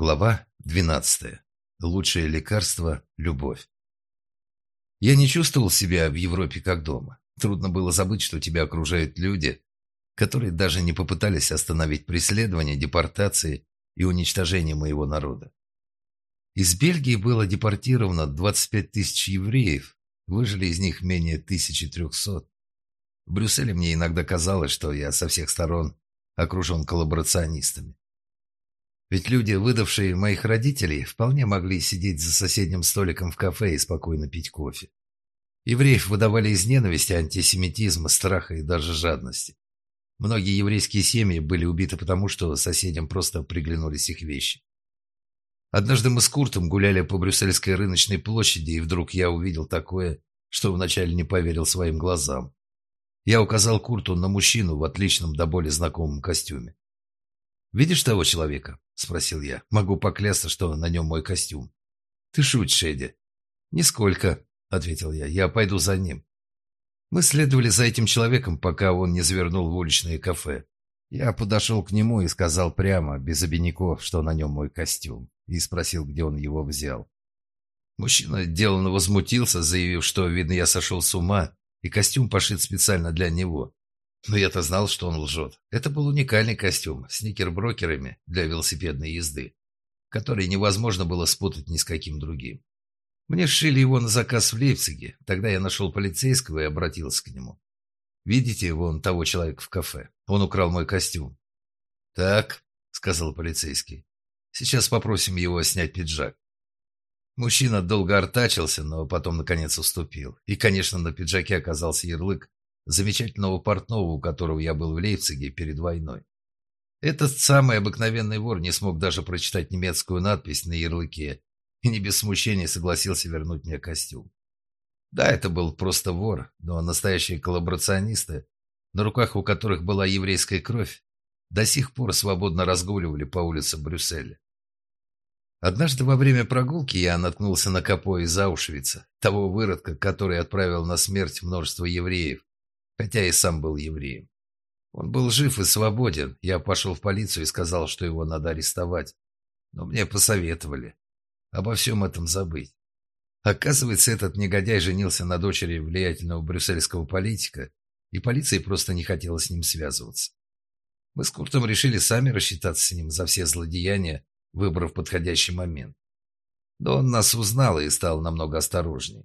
Глава 12. Лучшее лекарство – любовь. Я не чувствовал себя в Европе как дома. Трудно было забыть, что тебя окружают люди, которые даже не попытались остановить преследование, депортации и уничтожение моего народа. Из Бельгии было депортировано 25 тысяч евреев, выжили из них менее 1300. В Брюсселе мне иногда казалось, что я со всех сторон окружен коллаборационистами. Ведь люди, выдавшие моих родителей, вполне могли сидеть за соседним столиком в кафе и спокойно пить кофе. Евреев выдавали из ненависти, антисемитизма, страха и даже жадности. Многие еврейские семьи были убиты потому, что соседям просто приглянулись их вещи. Однажды мы с Куртом гуляли по Брюссельской рыночной площади, и вдруг я увидел такое, что вначале не поверил своим глазам. Я указал Курту на мужчину в отличном до боли знакомом костюме. «Видишь того человека?» – спросил я. «Могу поклясться, что на нем мой костюм». «Ты шутишь, Эдди?» «Нисколько», – ответил я. «Я пойду за ним». Мы следовали за этим человеком, пока он не завернул в уличное кафе. Я подошел к нему и сказал прямо, без обиняков, что на нем мой костюм, и спросил, где он его взял. Мужчина деланно возмутился, заявив, что, видно, я сошел с ума, и костюм пошит специально для него. Но я-то знал, что он лжет. Это был уникальный костюм с никерброкерами для велосипедной езды, который невозможно было спутать ни с каким другим. Мне сшили его на заказ в Лейпциге. Тогда я нашел полицейского и обратился к нему. Видите вон того человека в кафе? Он украл мой костюм. «Так», — сказал полицейский, — «сейчас попросим его снять пиджак». Мужчина долго артачился, но потом, наконец, уступил. И, конечно, на пиджаке оказался ярлык замечательного портного, у которого я был в Лейпциге перед войной. Этот самый обыкновенный вор не смог даже прочитать немецкую надпись на ярлыке и не без смущения согласился вернуть мне костюм. Да, это был просто вор, но настоящие коллаборационисты, на руках у которых была еврейская кровь, до сих пор свободно разгуливали по улицам Брюсселя. Однажды во время прогулки я наткнулся на Капо из Аушвица, того выродка, который отправил на смерть множество евреев, хотя и сам был евреем. Он был жив и свободен. Я пошел в полицию и сказал, что его надо арестовать. Но мне посоветовали обо всем этом забыть. Оказывается, этот негодяй женился на дочери влиятельного брюссельского политика, и полиции просто не хотела с ним связываться. Мы с Куртом решили сами рассчитаться с ним за все злодеяния, выбрав подходящий момент. Но он нас узнал и стал намного осторожнее.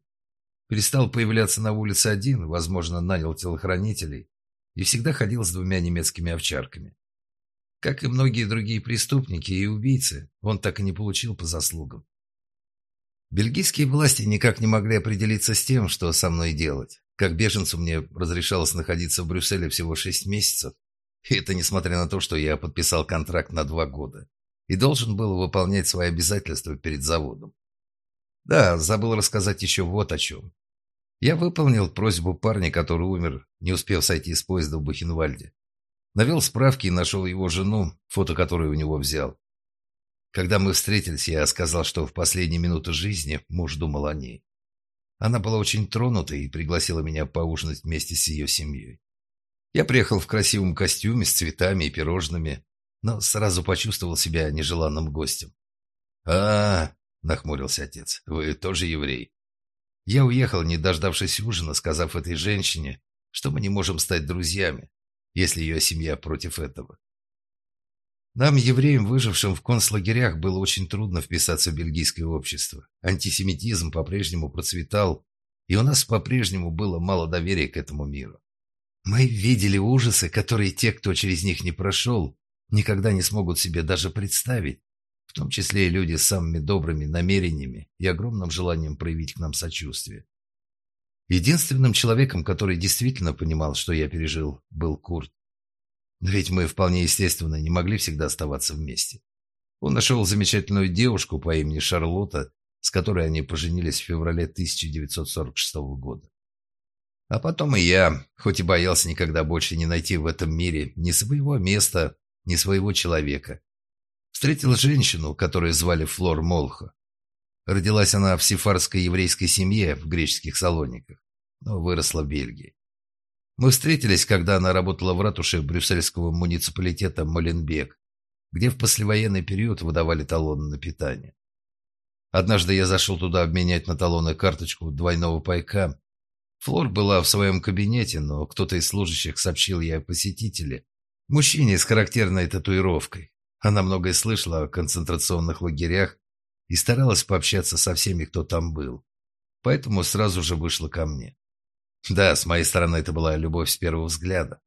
Перестал появляться на улице один, возможно, нанял телохранителей и всегда ходил с двумя немецкими овчарками. Как и многие другие преступники и убийцы, он так и не получил по заслугам. Бельгийские власти никак не могли определиться с тем, что со мной делать. Как беженцу мне разрешалось находиться в Брюсселе всего шесть месяцев. И это несмотря на то, что я подписал контракт на два года и должен был выполнять свои обязательства перед заводом. Да, забыл рассказать еще вот о чем. Я выполнил просьбу парня, который умер, не успев сойти с поезда в Бухенвальде. Навел справки и нашел его жену, фото которой у него взял. Когда мы встретились, я сказал, что в последние минуты жизни муж думал о ней. Она была очень тронута и пригласила меня поужинать вместе с ее семьей. Я приехал в красивом костюме с цветами и пирожными, но сразу почувствовал себя нежеланным гостем. -а, -а нахмурился отец. «Вы тоже еврей?» Я уехал, не дождавшись ужина, сказав этой женщине, что мы не можем стать друзьями, если ее семья против этого. Нам, евреям, выжившим в концлагерях, было очень трудно вписаться в бельгийское общество. Антисемитизм по-прежнему процветал, и у нас по-прежнему было мало доверия к этому миру. Мы видели ужасы, которые те, кто через них не прошел, никогда не смогут себе даже представить в том числе и люди с самыми добрыми намерениями и огромным желанием проявить к нам сочувствие. Единственным человеком, который действительно понимал, что я пережил, был Курт. Но ведь мы вполне естественно не могли всегда оставаться вместе. Он нашел замечательную девушку по имени Шарлотта, с которой они поженились в феврале 1946 года. А потом и я, хоть и боялся никогда больше не найти в этом мире ни своего места, ни своего человека, Встретил женщину, которую звали Флор Молха. Родилась она в сефарской еврейской семье в греческих салониках, но выросла в Бельгии. Мы встретились, когда она работала в ратуше брюссельского муниципалитета Моленбек, где в послевоенный период выдавали талоны на питание. Однажды я зашел туда обменять на талоны карточку двойного пайка. Флор была в своем кабинете, но кто-то из служащих сообщил ей о посетителе, мужчине с характерной татуировкой. Она многое слышала о концентрационных лагерях и старалась пообщаться со всеми, кто там был. Поэтому сразу же вышла ко мне. Да, с моей стороны это была любовь с первого взгляда.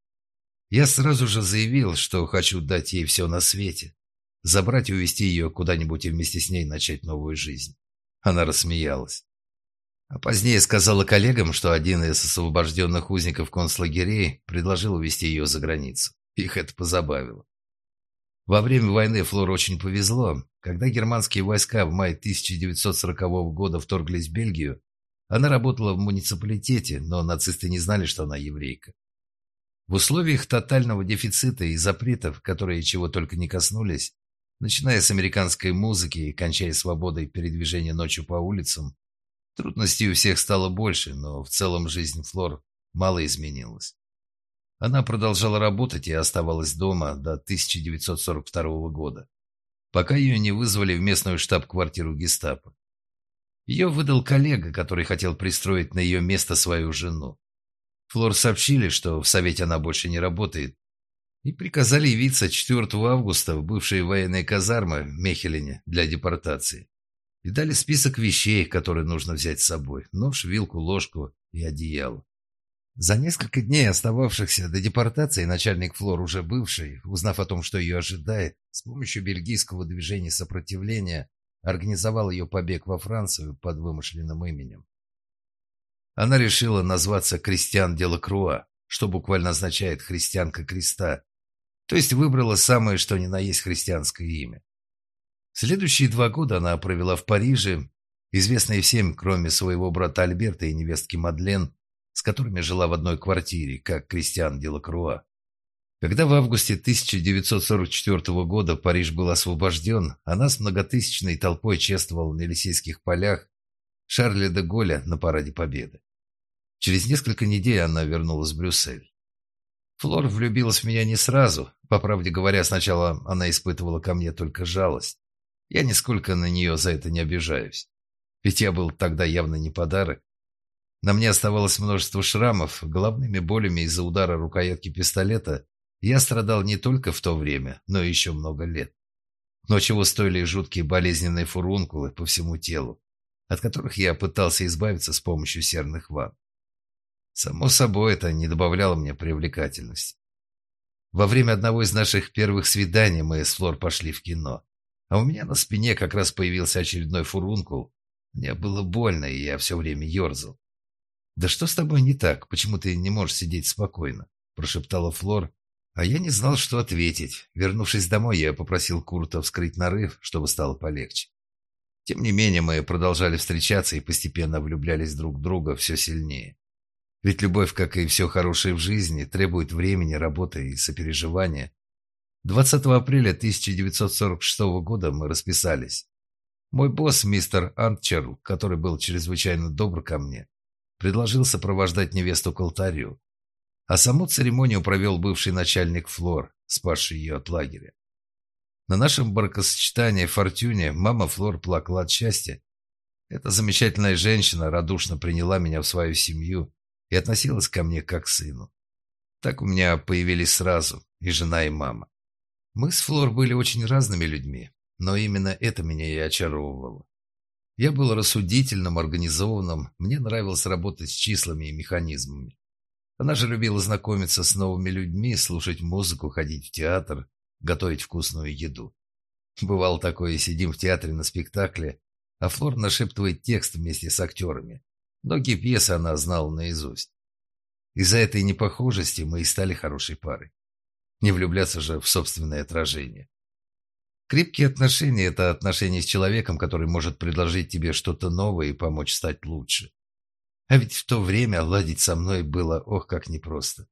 Я сразу же заявил, что хочу дать ей все на свете, забрать и увезти ее куда-нибудь и вместе с ней начать новую жизнь. Она рассмеялась. А позднее сказала коллегам, что один из освобожденных узников концлагерей предложил увезти ее за границу. Их это позабавило. Во время войны Флор очень повезло. Когда германские войска в мае 1940 года вторглись в Бельгию, она работала в муниципалитете, но нацисты не знали, что она еврейка. В условиях тотального дефицита и запретов, которые чего только не коснулись, начиная с американской музыки и кончая свободой передвижения ночью по улицам, трудностей у всех стало больше, но в целом жизнь Флор мало изменилась. Она продолжала работать и оставалась дома до 1942 года, пока ее не вызвали в местную штаб-квартиру гестапо. Ее выдал коллега, который хотел пристроить на ее место свою жену. Флор сообщили, что в Совете она больше не работает, и приказали явиться 4 августа в бывшие военные казармы в Мехелине для депортации. И дали список вещей, которые нужно взять с собой – нож, вилку, ложку и одеяло. За несколько дней, остававшихся до депортации, начальник Флор, уже бывший, узнав о том, что ее ожидает, с помощью бельгийского движения сопротивления организовал ее побег во Францию под вымышленным именем. Она решила назваться Кристиан Делакруа, что буквально означает «христианка креста», то есть выбрала самое что ни на есть христианское имя. Следующие два года она провела в Париже, известной всем, кроме своего брата Альберта и невестки Мадлен, с которыми жила в одной квартире, как Кристиан Делакруа. Когда в августе 1944 года Париж был освобожден, она с многотысячной толпой чествовала на Елисейских полях Шарля де Голля на Параде Победы. Через несколько недель она вернулась в Брюссель. Флор влюбилась в меня не сразу. По правде говоря, сначала она испытывала ко мне только жалость. Я нисколько на нее за это не обижаюсь. Ведь я был тогда явно не подарок. На мне оставалось множество шрамов, головными болями из-за удара рукоятки пистолета я страдал не только в то время, но и еще много лет. Но чего стоили жуткие болезненные фурункулы по всему телу, от которых я пытался избавиться с помощью серных ванн. Само собой, это не добавляло мне привлекательности. Во время одного из наших первых свиданий мы с Флор пошли в кино, а у меня на спине как раз появился очередной фурункул. Мне было больно, и я все время ерзал. «Да что с тобой не так? Почему ты не можешь сидеть спокойно?» – прошептала Флор, а я не знал, что ответить. Вернувшись домой, я попросил Курта вскрыть нарыв, чтобы стало полегче. Тем не менее, мы продолжали встречаться и постепенно влюблялись друг в друга все сильнее. Ведь любовь, как и все хорошее в жизни, требует времени, работы и сопереживания. 20 апреля 1946 года мы расписались. Мой босс, мистер Антчер, который был чрезвычайно добр ко мне, предложил сопровождать невесту к алтарю а саму церемонию провел бывший начальник Флор, спасший ее от лагеря. На нашем бракосочетании в Фортюне мама Флор плакала от счастья. Эта замечательная женщина радушно приняла меня в свою семью и относилась ко мне как к сыну. Так у меня появились сразу и жена, и мама. Мы с Флор были очень разными людьми, но именно это меня и очаровывало. Я был рассудительным, организованным, мне нравилось работать с числами и механизмами. Она же любила знакомиться с новыми людьми, слушать музыку, ходить в театр, готовить вкусную еду. Бывало такое, сидим в театре на спектакле, а Флор нашептывает текст вместе с актерами. Многие пьесы она знала наизусть. Из-за этой непохожести мы и стали хорошей парой. Не влюбляться же в собственное отражение. Крепкие отношения – это отношения с человеком, который может предложить тебе что-то новое и помочь стать лучше. А ведь в то время ладить со мной было ох как непросто.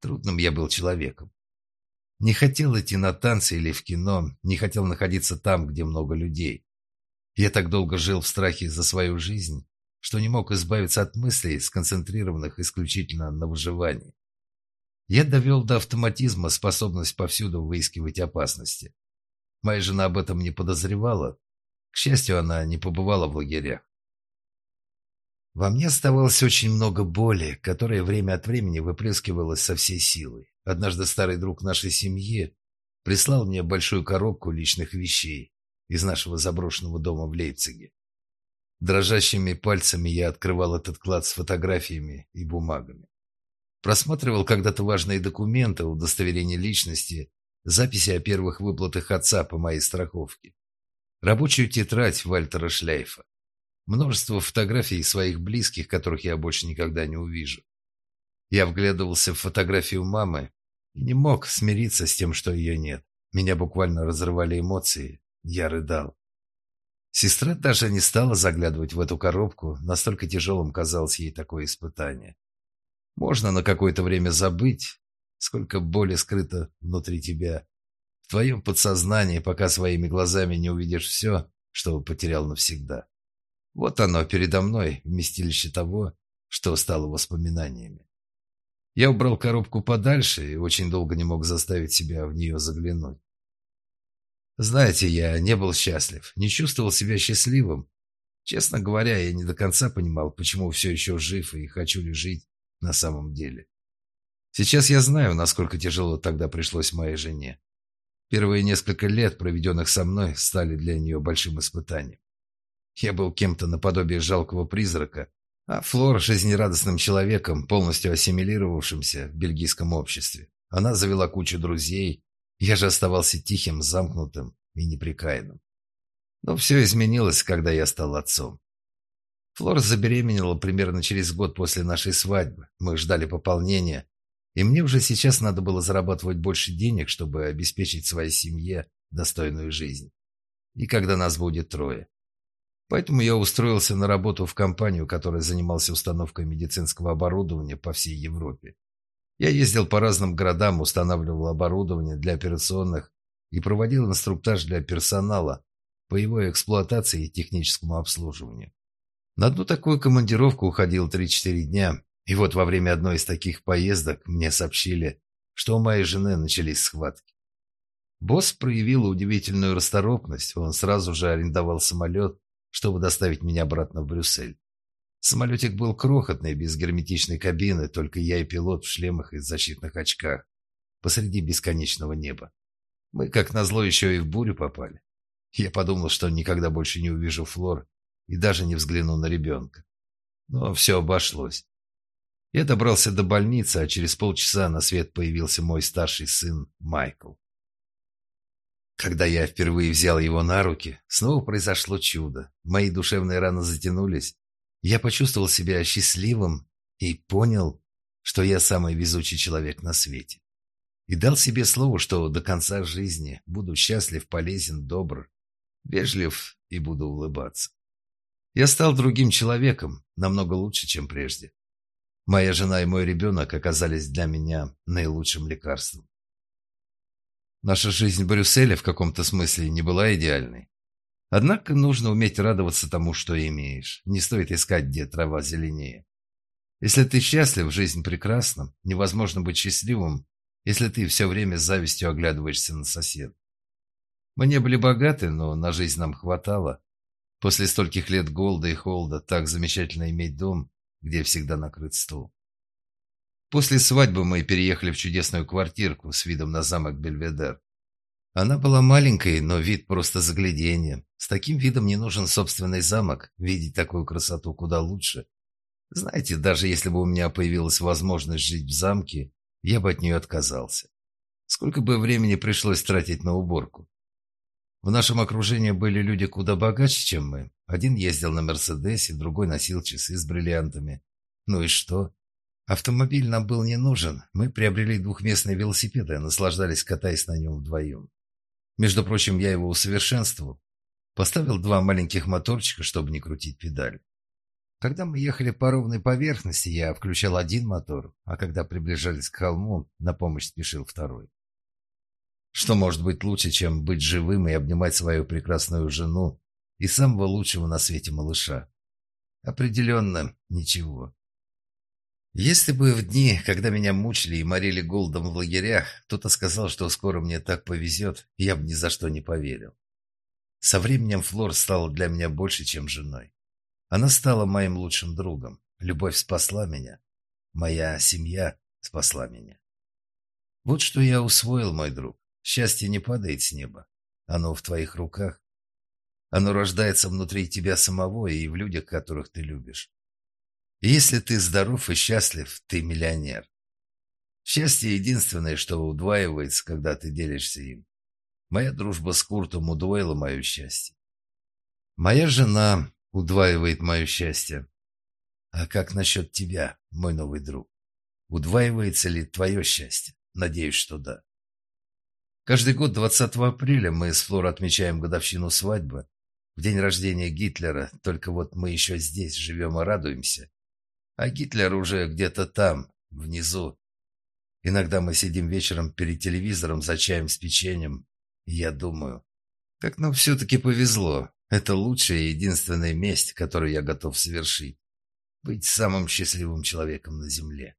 Трудным я был человеком. Не хотел идти на танцы или в кино, не хотел находиться там, где много людей. Я так долго жил в страхе за свою жизнь, что не мог избавиться от мыслей, сконцентрированных исключительно на выживании. Я довел до автоматизма способность повсюду выискивать опасности. Моя жена об этом не подозревала. К счастью, она не побывала в лагерях. Во мне оставалось очень много боли, которая время от времени выплескивалась со всей силой. Однажды старый друг нашей семьи прислал мне большую коробку личных вещей из нашего заброшенного дома в Лейпциге. Дрожащими пальцами я открывал этот клад с фотографиями и бумагами. Просматривал когда-то важные документы, удостоверения личности, записи о первых выплатах отца по моей страховке, рабочую тетрадь Вальтера Шляйфа, множество фотографий своих близких, которых я больше никогда не увижу. Я вглядывался в фотографию мамы и не мог смириться с тем, что ее нет. Меня буквально разрывали эмоции. Я рыдал. Сестра даже не стала заглядывать в эту коробку, настолько тяжелым казалось ей такое испытание. Можно на какое-то время забыть, сколько боли скрыто внутри тебя, в твоем подсознании, пока своими глазами не увидишь все, что потерял навсегда. Вот оно передо мной, вместилище того, что стало воспоминаниями. Я убрал коробку подальше и очень долго не мог заставить себя в нее заглянуть. Знаете, я не был счастлив, не чувствовал себя счастливым. Честно говоря, я не до конца понимал, почему все еще жив и хочу ли жить на самом деле. Сейчас я знаю, насколько тяжело тогда пришлось моей жене. Первые несколько лет, проведенных со мной, стали для нее большим испытанием. Я был кем-то наподобие жалкого призрака, а Флор – жизнерадостным человеком, полностью ассимилировавшимся в бельгийском обществе. Она завела кучу друзей, я же оставался тихим, замкнутым и неприкаянным. Но все изменилось, когда я стал отцом. Флор забеременела примерно через год после нашей свадьбы. Мы ждали пополнения, и мне уже сейчас надо было зарабатывать больше денег, чтобы обеспечить своей семье достойную жизнь. И когда нас будет трое. Поэтому я устроился на работу в компанию, которая занималась установкой медицинского оборудования по всей Европе. Я ездил по разным городам, устанавливал оборудование для операционных и проводил инструктаж для персонала по его эксплуатации и техническому обслуживанию. На одну такую командировку уходил 3-4 дня, и вот во время одной из таких поездок мне сообщили, что у моей жены начались схватки. Босс проявил удивительную расторопность, он сразу же арендовал самолет чтобы доставить меня обратно в Брюссель. Самолетик был крохотный, без герметичной кабины, только я и пилот в шлемах и защитных очках, посреди бесконечного неба. Мы, как назло, еще и в бурю попали. Я подумал, что никогда больше не увижу Флор и даже не взгляну на ребенка. Но все обошлось. Я добрался до больницы, а через полчаса на свет появился мой старший сын Майкл. Когда я впервые взял его на руки, снова произошло чудо. Мои душевные раны затянулись. Я почувствовал себя счастливым и понял, что я самый везучий человек на свете. И дал себе слово, что до конца жизни буду счастлив, полезен, добр, вежлив и буду улыбаться. Я стал другим человеком, намного лучше, чем прежде. Моя жена и мой ребенок оказались для меня наилучшим лекарством. Наша жизнь в Брюсселе в каком-то смысле не была идеальной. Однако нужно уметь радоваться тому, что имеешь. Не стоит искать, где трава зеленее. Если ты счастлив, жизнь прекрасна. Невозможно быть счастливым, если ты все время с завистью оглядываешься на сосед. Мы не были богаты, но на жизнь нам хватало. После стольких лет голода и холода так замечательно иметь дом, где всегда накрыт стол. После свадьбы мы переехали в чудесную квартирку с видом на замок Бельведер. Она была маленькой, но вид просто загляденье. С таким видом не нужен собственный замок. Видеть такую красоту куда лучше. Знаете, даже если бы у меня появилась возможность жить в замке, я бы от нее отказался. Сколько бы времени пришлось тратить на уборку. В нашем окружении были люди куда богаче, чем мы. Один ездил на Мерседесе, другой носил часы с бриллиантами. Ну и что? Автомобиль нам был не нужен. Мы приобрели двухместный велосипед и наслаждались, катаясь на нем вдвоем. Между прочим, я его усовершенствовал. Поставил два маленьких моторчика, чтобы не крутить педаль. Когда мы ехали по ровной поверхности, я включал один мотор, а когда приближались к холму, на помощь спешил второй. Что может быть лучше, чем быть живым и обнимать свою прекрасную жену и самого лучшего на свете малыша? Определенно, ничего. Если бы в дни, когда меня мучили и морили голодом в лагерях, кто-то сказал, что скоро мне так повезет, я бы ни за что не поверил. Со временем Флор стала для меня больше, чем женой. Она стала моим лучшим другом. Любовь спасла меня. Моя семья спасла меня. Вот что я усвоил, мой друг. Счастье не падает с неба. Оно в твоих руках. Оно рождается внутри тебя самого и в людях, которых ты любишь. Если ты здоров и счастлив, ты миллионер. Счастье единственное, что удваивается, когда ты делишься им. Моя дружба с Куртом удвоила мое счастье. Моя жена удваивает мое счастье. А как насчет тебя, мой новый друг? Удваивается ли твое счастье? Надеюсь, что да. Каждый год 20 апреля мы с Флор отмечаем годовщину свадьбы. В день рождения Гитлера, только вот мы еще здесь живем и радуемся. А Гитлер уже где-то там, внизу. Иногда мы сидим вечером перед телевизором за чаем с печеньем, и я думаю, как нам все-таки повезло. Это лучшая и единственная месть, которую я готов совершить. Быть самым счастливым человеком на земле.